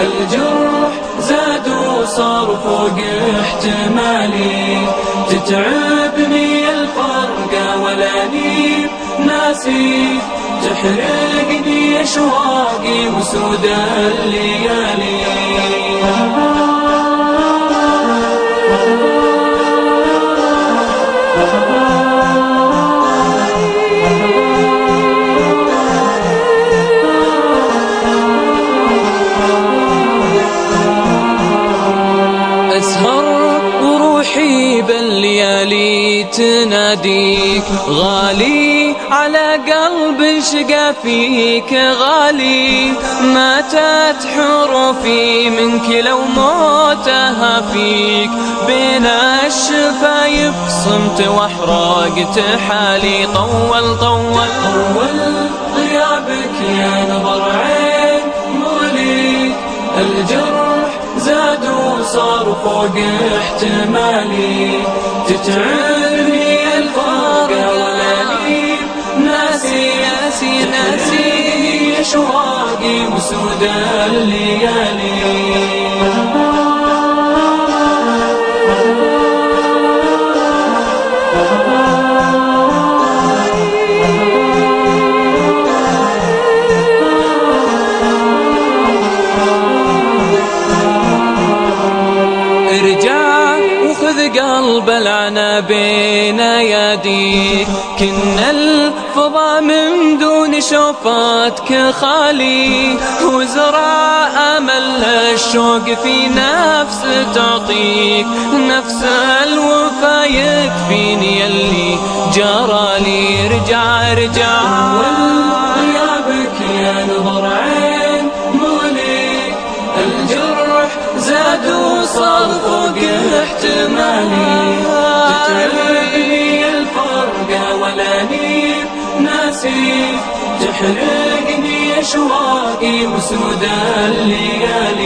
الجرح زاد وصار فوق احتمالي. تتعبني الفرقة والأنيب ناسي. تحرقني أشواقي وسود الليالي. تناديك غالي على قلب شقى فيك غالي ماتت حروفي منك لو موتها فيك. بين الشفايف صمت واحرقت حالي طول طول. طول غيابك يا نظر عين مولي. الجرح زاد وصار فوق احتمالي. تتعبني وسود الليالي قلب العنا بين يديك كنا الفضا من دون شوفاتك خالي. وزرع امل الشوق في نفس تعطيك. نفس الوفا يكفيني اللي جرالي ارجع ارجع. غيابك يا نظر عين مولي الجرح زاد وصار احتمالي تتعبني الفرقة والأنيب ناسي. تحرقني أشواقي وسود الليالي.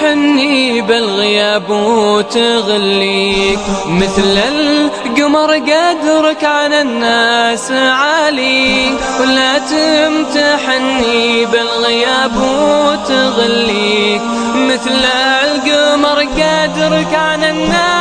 تمتحني بالغياب وتغليك مثل القمر قدرك عن الناس عالي. ولا تمتحني بالغياب وتغليك مثل القمر قدرك عن الناس